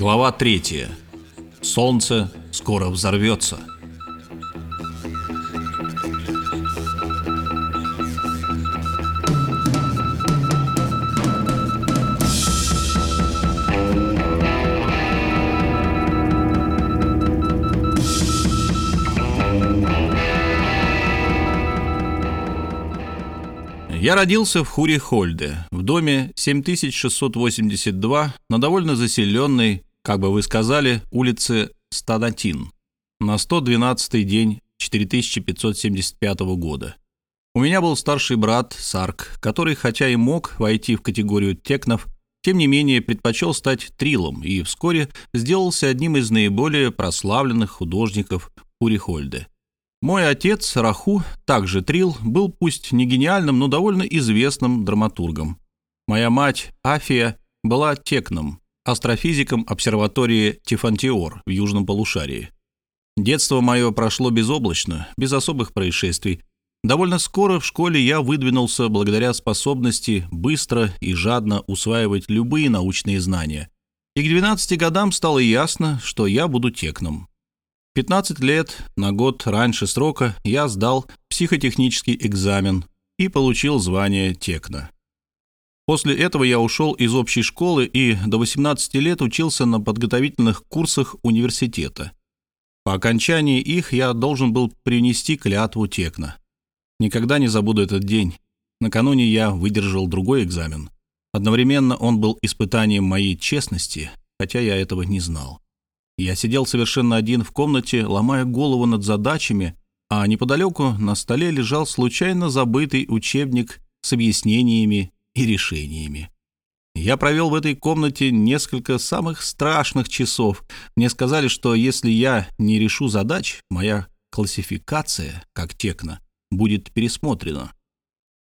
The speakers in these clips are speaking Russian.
Глава 3. Солнце скоро взорвется. Я родился в Хури-Хольде, в доме 7682 на довольно заселенной, как бы вы сказали, улице Стадатин, на 112-й день 4575 года. У меня был старший брат Сарк, который, хотя и мог войти в категорию текнов, тем не менее предпочел стать трилом и вскоре сделался одним из наиболее прославленных художников Хурихольде. Мой отец, Раху, также Трил, был пусть не гениальным, но довольно известным драматургом. Моя мать, Афия, была текном, астрофизиком обсерватории Тифантиор в южном полушарии. Детство мое прошло безоблачно, без особых происшествий. Довольно скоро в школе я выдвинулся благодаря способности быстро и жадно усваивать любые научные знания. И к 12 годам стало ясно, что я буду текном. 15 лет, на год раньше срока, я сдал психотехнический экзамен и получил звание текна. После этого я ушел из общей школы и до 18 лет учился на подготовительных курсах университета. По окончании их я должен был принести клятву текна. Никогда не забуду этот день. Накануне я выдержал другой экзамен. Одновременно он был испытанием моей честности, хотя я этого не знал. Я сидел совершенно один в комнате, ломая голову над задачами, а неподалеку на столе лежал случайно забытый учебник с объяснениями и решениями. Я провел в этой комнате несколько самых страшных часов. Мне сказали, что если я не решу задач, моя классификация, как текна, будет пересмотрена.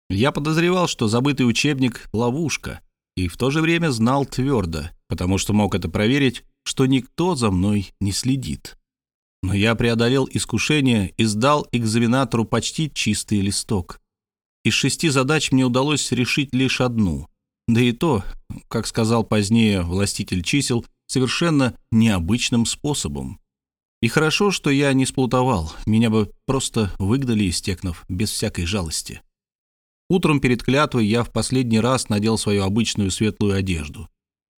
Я подозревал, что забытый учебник — ловушка, и в то же время знал твердо, потому что мог это проверить, что никто за мной не следит. Но я преодолел искушение и сдал экзаменатору почти чистый листок. Из шести задач мне удалось решить лишь одну. Да и то, как сказал позднее властитель чисел, совершенно необычным способом. И хорошо, что я не сплутовал, меня бы просто выгнали из текнов без всякой жалости. Утром перед клятвой я в последний раз надел свою обычную светлую одежду.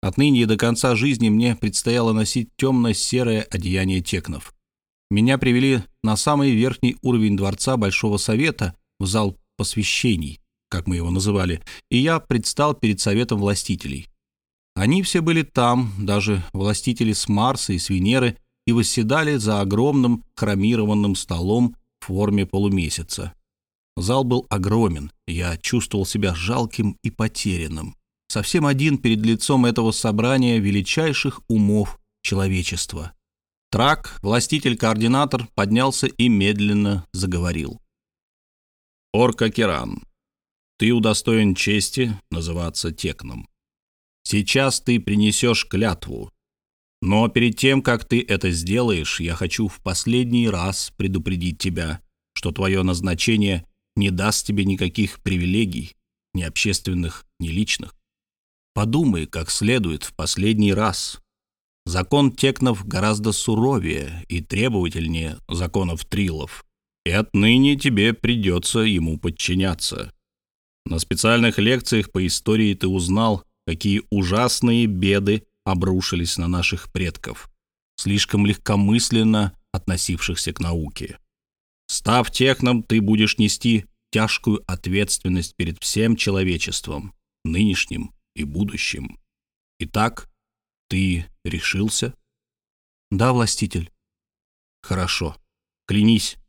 Отныне и до конца жизни мне предстояло носить темно-серое одеяние текнов. Меня привели на самый верхний уровень дворца Большого Совета, в зал посвящений, как мы его называли, и я предстал перед Советом властителей. Они все были там, даже властители с Марса и с Венеры, и восседали за огромным хромированным столом в форме полумесяца. Зал был огромен, я чувствовал себя жалким и потерянным совсем один перед лицом этого собрания величайших умов человечества. Трак, властитель-координатор, поднялся и медленно заговорил. «Орка Керан, ты удостоен чести называться Текном. Сейчас ты принесешь клятву. Но перед тем, как ты это сделаешь, я хочу в последний раз предупредить тебя, что твое назначение не даст тебе никаких привилегий, ни общественных, ни личных. Подумай как следует в последний раз. Закон текнов гораздо суровее и требовательнее законов трилов, и отныне тебе придется ему подчиняться. На специальных лекциях по истории ты узнал, какие ужасные беды обрушились на наших предков, слишком легкомысленно относившихся к науке. Став техном, ты будешь нести тяжкую ответственность перед всем человечеством, нынешним и будущем. Итак, ты решился? Да, властитель. Хорошо. Клянись.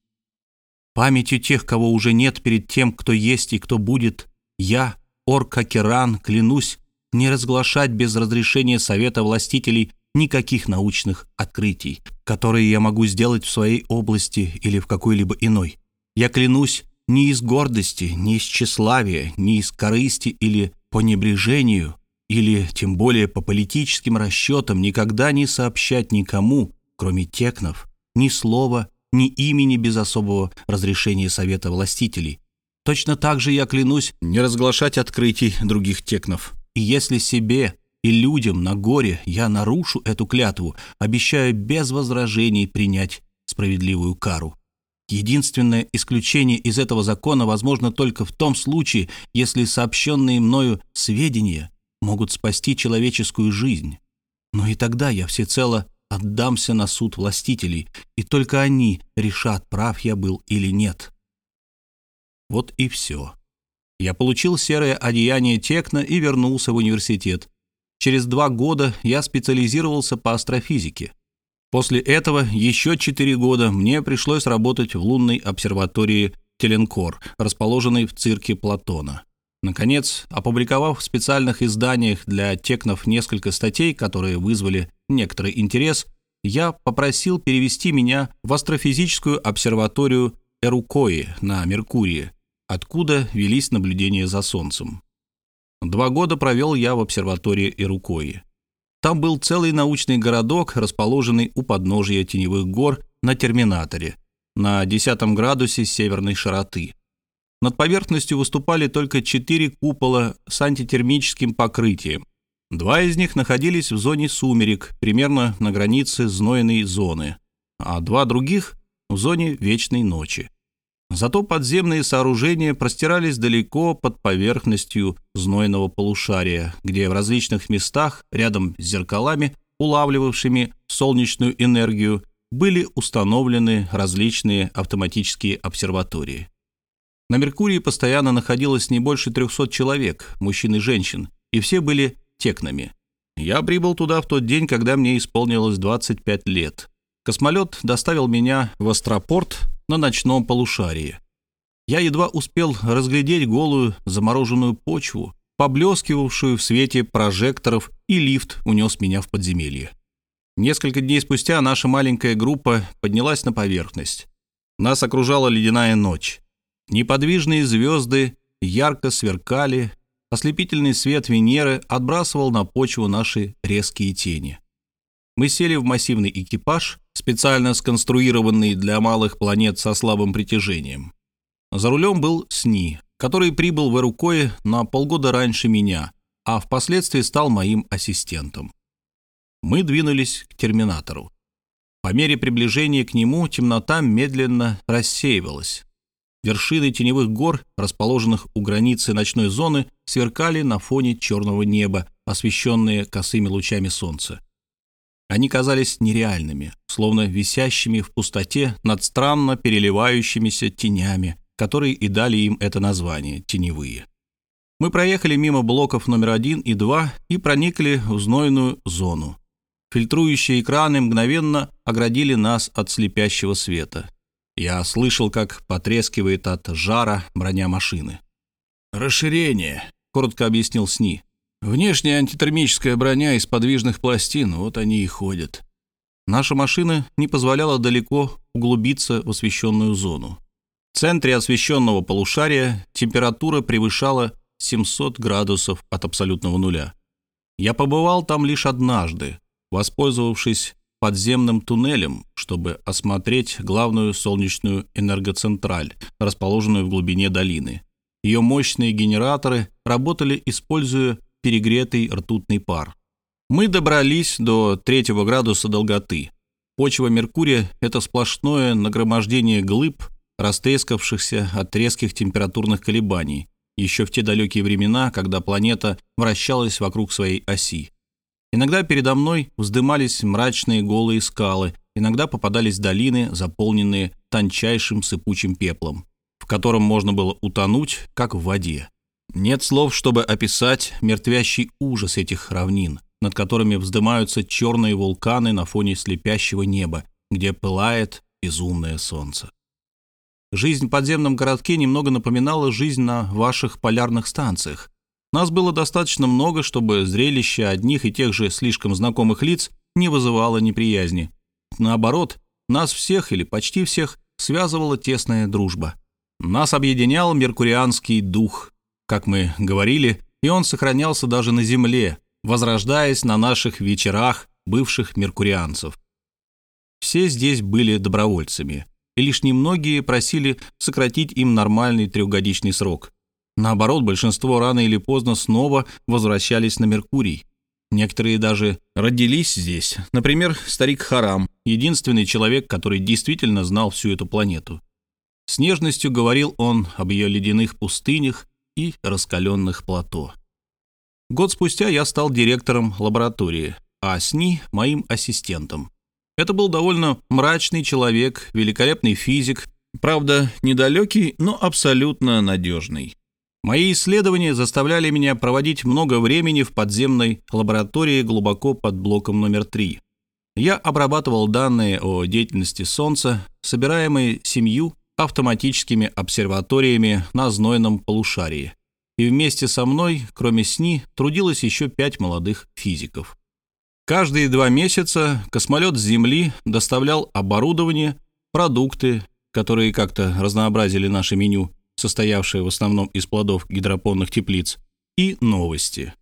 Памятью тех, кого уже нет перед тем, кто есть и кто будет, я, Оркакеран, клянусь не разглашать без разрешения Совета властителей никаких научных открытий, которые я могу сделать в своей области или в какой-либо иной. Я клянусь не из гордости, не из тщеславия, не из корысти или по небрежению или тем более по политическим расчетам никогда не сообщать никому, кроме текнов, ни слова, ни имени без особого разрешения Совета властителей. Точно так же я клянусь не разглашать открытий других текнов. И если себе и людям на горе я нарушу эту клятву, обещаю без возражений принять справедливую кару. Единственное исключение из этого закона возможно только в том случае, если сообщенные мною сведения могут спасти человеческую жизнь. Но и тогда я всецело отдамся на суд властителей, и только они решат, прав я был или нет. Вот и все. Я получил серое одеяние Текна и вернулся в университет. Через два года я специализировался по астрофизике. После этого еще четыре года мне пришлось работать в лунной обсерватории Теленкор, расположенной в цирке Платона. Наконец, опубликовав в специальных изданиях для текнов несколько статей, которые вызвали некоторый интерес, я попросил перевести меня в астрофизическую обсерваторию Эрукои на Меркурии, откуда велись наблюдения за Солнцем. Два года провел я в обсерватории Эрукои. Там был целый научный городок, расположенный у подножия теневых гор на Терминаторе, на 10 градусе северной широты. Над поверхностью выступали только четыре купола с антитермическим покрытием. Два из них находились в зоне сумерек, примерно на границе знойной зоны, а два других — в зоне вечной ночи. Зато подземные сооружения простирались далеко под поверхностью знойного полушария, где в различных местах, рядом с зеркалами, улавливавшими солнечную энергию, были установлены различные автоматические обсерватории. На Меркурии постоянно находилось не больше 300 человек, мужчин и женщин, и все были текнами. Я прибыл туда в тот день, когда мне исполнилось 25 лет. Космолет доставил меня в Астропорт на ночном полушарии. Я едва успел разглядеть голую замороженную почву, поблескивавшую в свете прожекторов, и лифт унес меня в подземелье. Несколько дней спустя наша маленькая группа поднялась на поверхность. Нас окружала ледяная ночь. Неподвижные звезды ярко сверкали, ослепительный свет Венеры отбрасывал на почву наши резкие тени. Мы сели в массивный экипаж, специально сконструированный для малых планет со слабым притяжением. За рулем был СНИ, который прибыл в Эрукое на полгода раньше меня, а впоследствии стал моим ассистентом. Мы двинулись к терминатору. По мере приближения к нему темнота медленно рассеивалась. Вершины теневых гор, расположенных у границы ночной зоны, сверкали на фоне черного неба, освещенные косыми лучами солнца. Они казались нереальными, словно висящими в пустоте над странно переливающимися тенями, которые и дали им это название — теневые. Мы проехали мимо блоков номер один и два и проникли в знойную зону. Фильтрующие экраны мгновенно оградили нас от слепящего света. Я слышал, как потрескивает от жара броня машины. «Расширение», — коротко объяснил СНИ. Внешняя антитермическая броня из подвижных пластин, вот они и ходят. Наша машина не позволяла далеко углубиться в освещенную зону. В центре освещенного полушария температура превышала 700 градусов от абсолютного нуля. Я побывал там лишь однажды, воспользовавшись подземным туннелем, чтобы осмотреть главную солнечную энергоцентраль, расположенную в глубине долины. Ее мощные генераторы работали, используя перегретый ртутный пар. Мы добрались до третьего градуса долготы. Почва Меркурия — это сплошное нагромождение глыб, растрескавшихся от резких температурных колебаний, еще в те далекие времена, когда планета вращалась вокруг своей оси. Иногда передо мной вздымались мрачные голые скалы, иногда попадались долины, заполненные тончайшим сыпучим пеплом, в котором можно было утонуть, как в воде. Нет слов, чтобы описать мертвящий ужас этих равнин, над которыми вздымаются черные вулканы на фоне слепящего неба, где пылает безумное солнце. Жизнь в подземном городке немного напоминала жизнь на ваших полярных станциях. Нас было достаточно много, чтобы зрелище одних и тех же слишком знакомых лиц не вызывало неприязни. Наоборот, нас всех или почти всех связывала тесная дружба. Нас объединял меркурианский дух, как мы говорили, и он сохранялся даже на Земле, возрождаясь на наших вечерах бывших меркурианцев. Все здесь были добровольцами, и лишь немногие просили сократить им нормальный трехгодичный срок. Наоборот, большинство рано или поздно снова возвращались на Меркурий. Некоторые даже родились здесь. Например, старик Харам, единственный человек, который действительно знал всю эту планету. С нежностью говорил он об ее ледяных пустынях и раскаленных плато. Год спустя я стал директором лаборатории, а СНИ — моим ассистентом. Это был довольно мрачный человек, великолепный физик, правда, недалекий, но абсолютно надежный. Мои исследования заставляли меня проводить много времени в подземной лаборатории глубоко под блоком номер 3. Я обрабатывал данные о деятельности Солнца, собираемые семью автоматическими обсерваториями на знойном полушарии. И вместе со мной, кроме СНИ, трудилось еще пять молодых физиков. Каждые два месяца космолет с Земли доставлял оборудование, продукты, которые как-то разнообразили наше меню, состоявшее в основном из плодов гидропонных теплиц, и новости.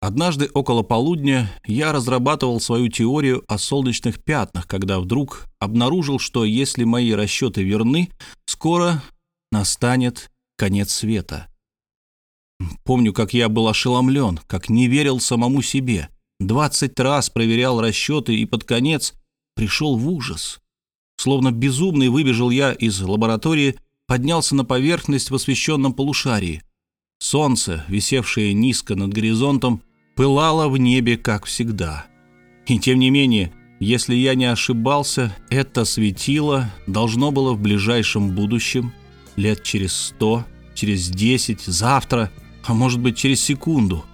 Однажды около полудня я разрабатывал свою теорию о солнечных пятнах, когда вдруг обнаружил, что если мои расчеты верны, скоро настанет конец света. Помню, как я был ошеломлен, как не верил самому себе. Двадцать раз проверял расчеты и под конец пришел в ужас. Словно безумный выбежал я из лаборатории, поднялся на поверхность в освещенном полушарии. Солнце, висевшее низко над горизонтом, пылало в небе, как всегда. И тем не менее, если я не ошибался, это светило должно было в ближайшем будущем, лет через сто, через десять, завтра, а может быть через секунду,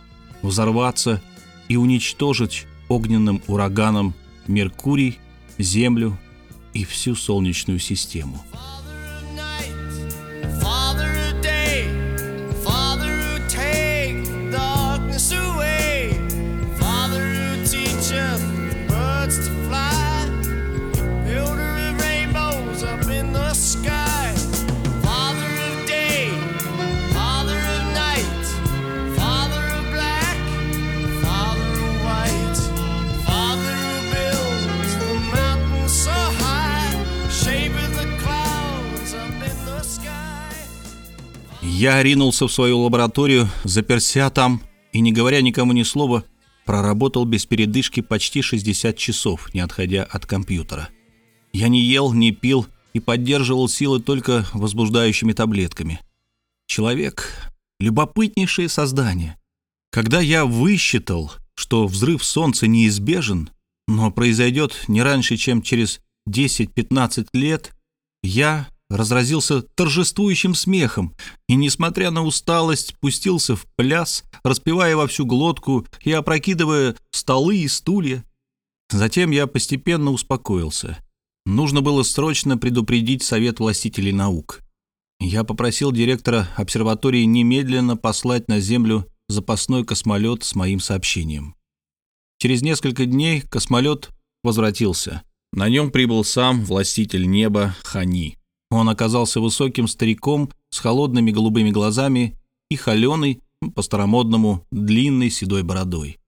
взорваться и уничтожить огненным ураганом Меркурий, Землю и всю Солнечную систему. Я ринулся в свою лабораторию, заперся там и, не говоря никому ни слова, проработал без передышки почти 60 часов, не отходя от компьютера. Я не ел, не пил и поддерживал силы только возбуждающими таблетками. Человек — любопытнейшее создание. Когда я высчитал, что взрыв Солнца неизбежен, но произойдет не раньше, чем через 10-15 лет, я разразился торжествующим смехом и, несмотря на усталость, пустился в пляс, распевая во всю глотку и опрокидывая столы и стулья. Затем я постепенно успокоился. Нужно было срочно предупредить Совет властителей наук. Я попросил директора обсерватории немедленно послать на Землю запасной космолет с моим сообщением. Через несколько дней космолет возвратился. На нем прибыл сам властитель неба Хани. Он оказался высоким стариком с холодными голубыми глазами и холеной, по-старомодному, длинной седой бородой.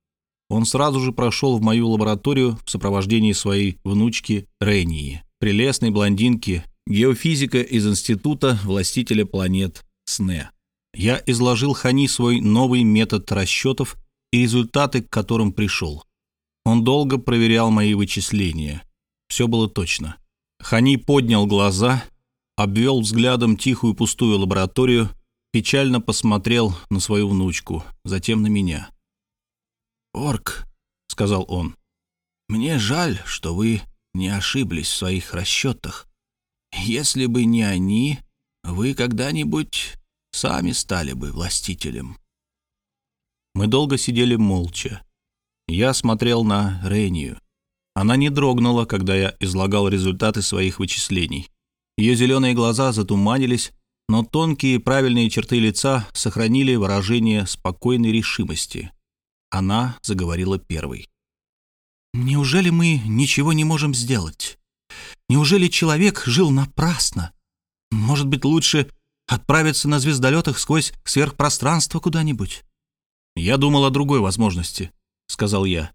Он сразу же прошел в мою лабораторию в сопровождении своей внучки Рении, прелестной блондинки, геофизика из Института властителя планет СНЕ. Я изложил Хани свой новый метод расчетов и результаты, к которым пришел. Он долго проверял мои вычисления. Все было точно. Хани поднял глаза обвел взглядом тихую пустую лабораторию, печально посмотрел на свою внучку, затем на меня. «Орк», — сказал он, — «мне жаль, что вы не ошиблись в своих расчетах. Если бы не они, вы когда-нибудь сами стали бы властителем». Мы долго сидели молча. Я смотрел на Рению. Она не дрогнула, когда я излагал результаты своих вычислений. Ее зеленые глаза затуманились, но тонкие правильные черты лица сохранили выражение спокойной решимости. Она заговорила первой. «Неужели мы ничего не можем сделать? Неужели человек жил напрасно? Может быть, лучше отправиться на звездолетах сквозь сверхпространство куда-нибудь?» «Я думал о другой возможности», — сказал я.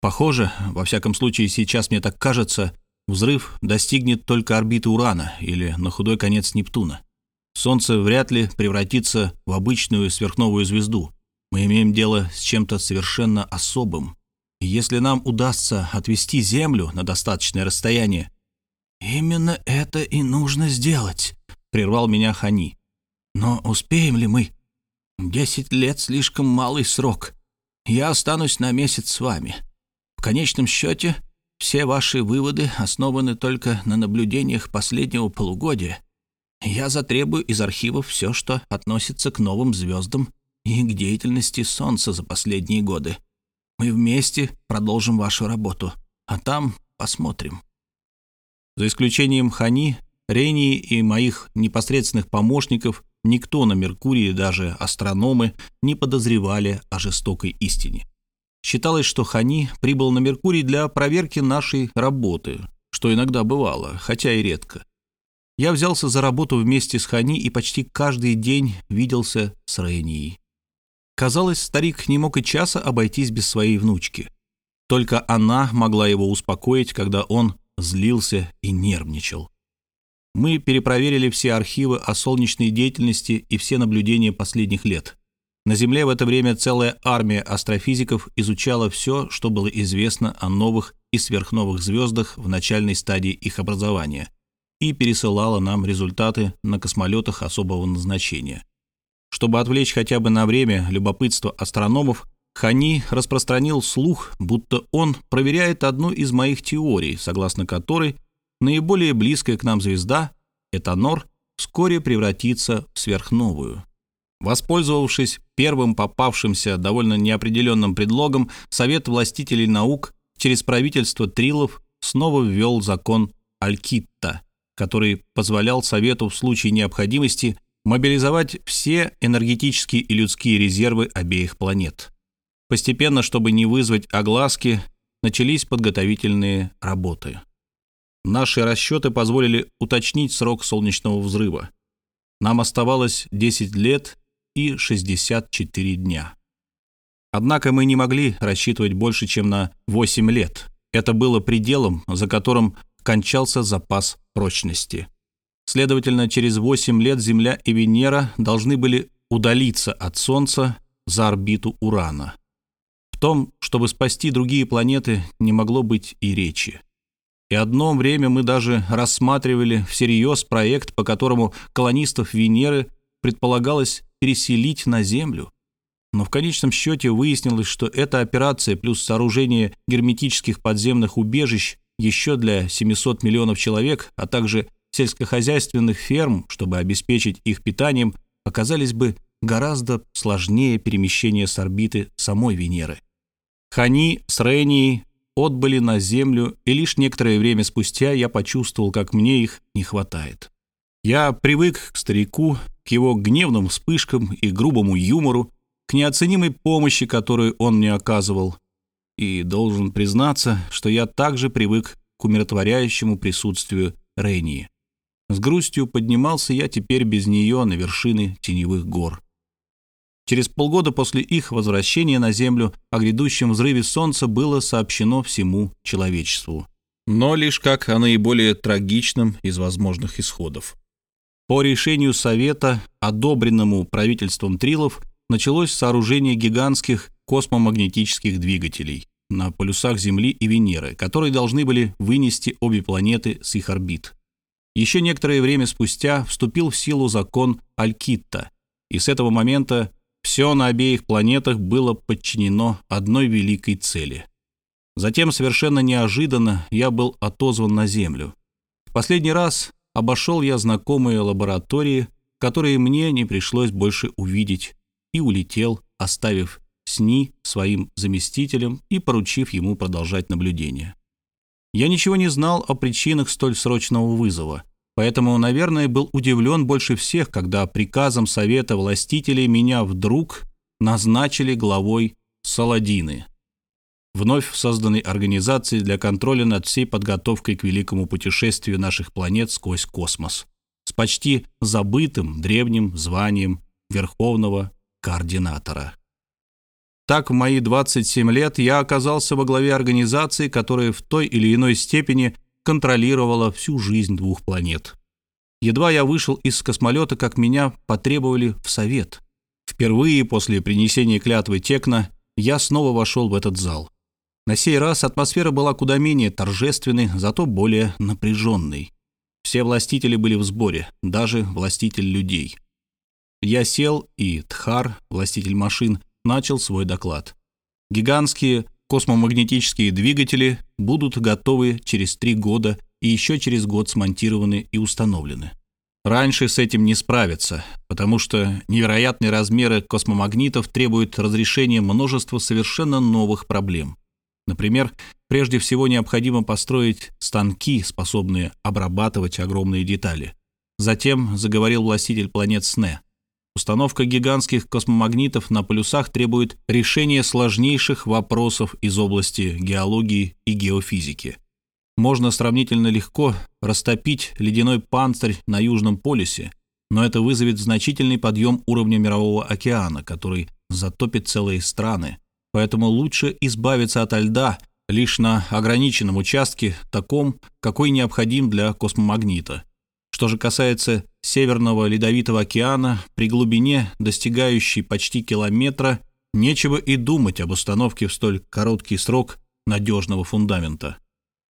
«Похоже, во всяком случае сейчас мне так кажется, Взрыв достигнет только орбиты Урана или, на худой конец, Нептуна. Солнце вряд ли превратится в обычную сверхновую звезду. Мы имеем дело с чем-то совершенно особым. И если нам удастся отвести Землю на достаточное расстояние... «Именно это и нужно сделать», — прервал меня Хани. «Но успеем ли мы? Десять лет — слишком малый срок. Я останусь на месяц с вами. В конечном счете, все ваши выводы основаны только на наблюдениях последнего полугодия. Я затребую из архивов все, что относится к новым звездам и к деятельности Солнца за последние годы. Мы вместе продолжим вашу работу, а там посмотрим. За исключением Хани, Рении и моих непосредственных помощников, никто на Меркурии, даже астрономы, не подозревали о жестокой истине. Считалось, что Хани прибыл на Меркурий для проверки нашей работы, что иногда бывало, хотя и редко. Я взялся за работу вместе с Хани и почти каждый день виделся с Рейнией. Казалось, старик не мог и часа обойтись без своей внучки. Только она могла его успокоить, когда он злился и нервничал. Мы перепроверили все архивы о солнечной деятельности и все наблюдения последних лет. На Земле в это время целая армия астрофизиков изучала все, что было известно о новых и сверхновых звездах в начальной стадии их образования, и пересылала нам результаты на космолетах особого назначения. Чтобы отвлечь хотя бы на время любопытство астрономов, Хани распространил слух, будто он проверяет одну из моих теорий, согласно которой наиболее близкая к нам звезда, Этанор, вскоре превратится в сверхновую. Воспользовавшись первым попавшимся довольно неопределенным предлогом, Совет властителей наук через правительство Трилов снова ввел закон Алькитта, который позволял Совету в случае необходимости мобилизовать все энергетические и людские резервы обеих планет. Постепенно, чтобы не вызвать огласки, начались подготовительные работы. Наши расчеты позволили уточнить срок солнечного взрыва. Нам оставалось 10 лет и 64 дня. Однако мы не могли рассчитывать больше, чем на 8 лет. Это было пределом, за которым кончался запас прочности. Следовательно, через 8 лет Земля и Венера должны были удалиться от Солнца за орбиту Урана. В том, чтобы спасти другие планеты, не могло быть и речи. И одно время мы даже рассматривали всерьез проект, по которому колонистов Венеры предполагалось переселить на Землю. Но в конечном счете выяснилось, что эта операция плюс сооружение герметических подземных убежищ еще для 700 миллионов человек, а также сельскохозяйственных ферм, чтобы обеспечить их питанием, оказались бы гораздо сложнее перемещения с орбиты самой Венеры. Хани с Ренией отбыли на Землю, и лишь некоторое время спустя я почувствовал, как мне их не хватает. Я привык к старику, к его гневным вспышкам и грубому юмору, к неоценимой помощи, которую он мне оказывал, и должен признаться, что я также привык к умиротворяющему присутствию Рейнии. С грустью поднимался я теперь без нее на вершины теневых гор. Через полгода после их возвращения на Землю о грядущем взрыве Солнца было сообщено всему человечеству, но лишь как о наиболее трагичном из возможных исходов. По решению Совета, одобренному правительством Трилов, началось сооружение гигантских космомагнетических двигателей на полюсах Земли и Венеры, которые должны были вынести обе планеты с их орбит. Еще некоторое время спустя вступил в силу закон Алькитта, и с этого момента все на обеих планетах было подчинено одной великой цели. Затем, совершенно неожиданно, я был отозван на Землю. В последний раз обошел я знакомые лаборатории, которые мне не пришлось больше увидеть, и улетел, оставив СНИ своим заместителем и поручив ему продолжать наблюдение. Я ничего не знал о причинах столь срочного вызова — Поэтому, наверное, был удивлен больше всех, когда приказом Совета властителей меня вдруг назначили главой Саладины, вновь созданной организации для контроля над всей подготовкой к великому путешествию наших планет сквозь космос, с почти забытым древним званием Верховного Координатора. Так, в мои 27 лет я оказался во главе организации, которая в той или иной степени контролировала всю жизнь двух планет. Едва я вышел из космолета, как меня потребовали в совет. Впервые после принесения клятвы Текна я снова вошел в этот зал. На сей раз атмосфера была куда менее торжественной, зато более напряженной. Все властители были в сборе, даже властитель людей. Я сел, и Тхар, властитель машин, начал свой доклад. Гигантские космомагнетические двигатели будут готовы через три года и еще через год смонтированы и установлены. Раньше с этим не справиться, потому что невероятные размеры космомагнитов требуют разрешения множества совершенно новых проблем. Например, прежде всего необходимо построить станки, способные обрабатывать огромные детали. Затем заговорил властитель планет СНЕ. Установка гигантских космомагнитов на полюсах требует решения сложнейших вопросов из области геологии и геофизики. Можно сравнительно легко растопить ледяной панцирь на Южном полюсе, но это вызовет значительный подъем уровня Мирового океана, который затопит целые страны. Поэтому лучше избавиться от льда лишь на ограниченном участке, таком, какой необходим для космомагнита. Что же касается Северного Ледовитого океана, при глубине, достигающей почти километра, нечего и думать об установке в столь короткий срок надежного фундамента.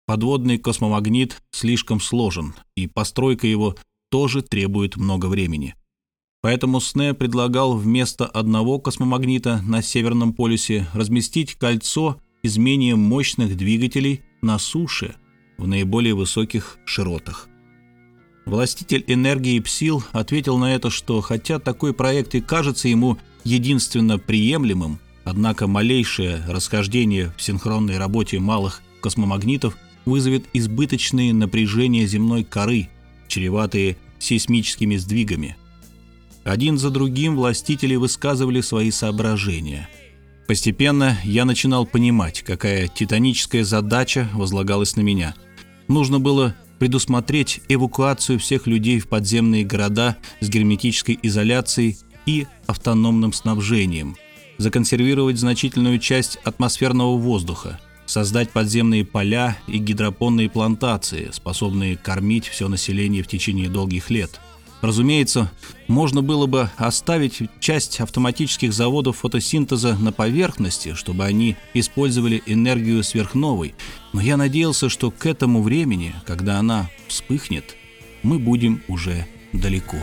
Подводный космомагнит слишком сложен, и постройка его тоже требует много времени. Поэтому СНЕ предлагал вместо одного космомагнита на Северном полюсе разместить кольцо из менее мощных двигателей на суше в наиболее высоких широтах. Властитель энергии Псил ответил на это, что хотя такой проект и кажется ему единственно приемлемым, однако малейшее расхождение в синхронной работе малых космомагнитов вызовет избыточные напряжения земной коры, чреватые сейсмическими сдвигами. Один за другим властители высказывали свои соображения. Постепенно я начинал понимать, какая титаническая задача возлагалась на меня. Нужно было предусмотреть эвакуацию всех людей в подземные города с герметической изоляцией и автономным снабжением, законсервировать значительную часть атмосферного воздуха, создать подземные поля и гидропонные плантации, способные кормить все население в течение долгих лет – Разумеется, можно было бы оставить часть автоматических заводов фотосинтеза на поверхности, чтобы они использовали энергию сверхновой, но я надеялся, что к этому времени, когда она вспыхнет, мы будем уже далеко.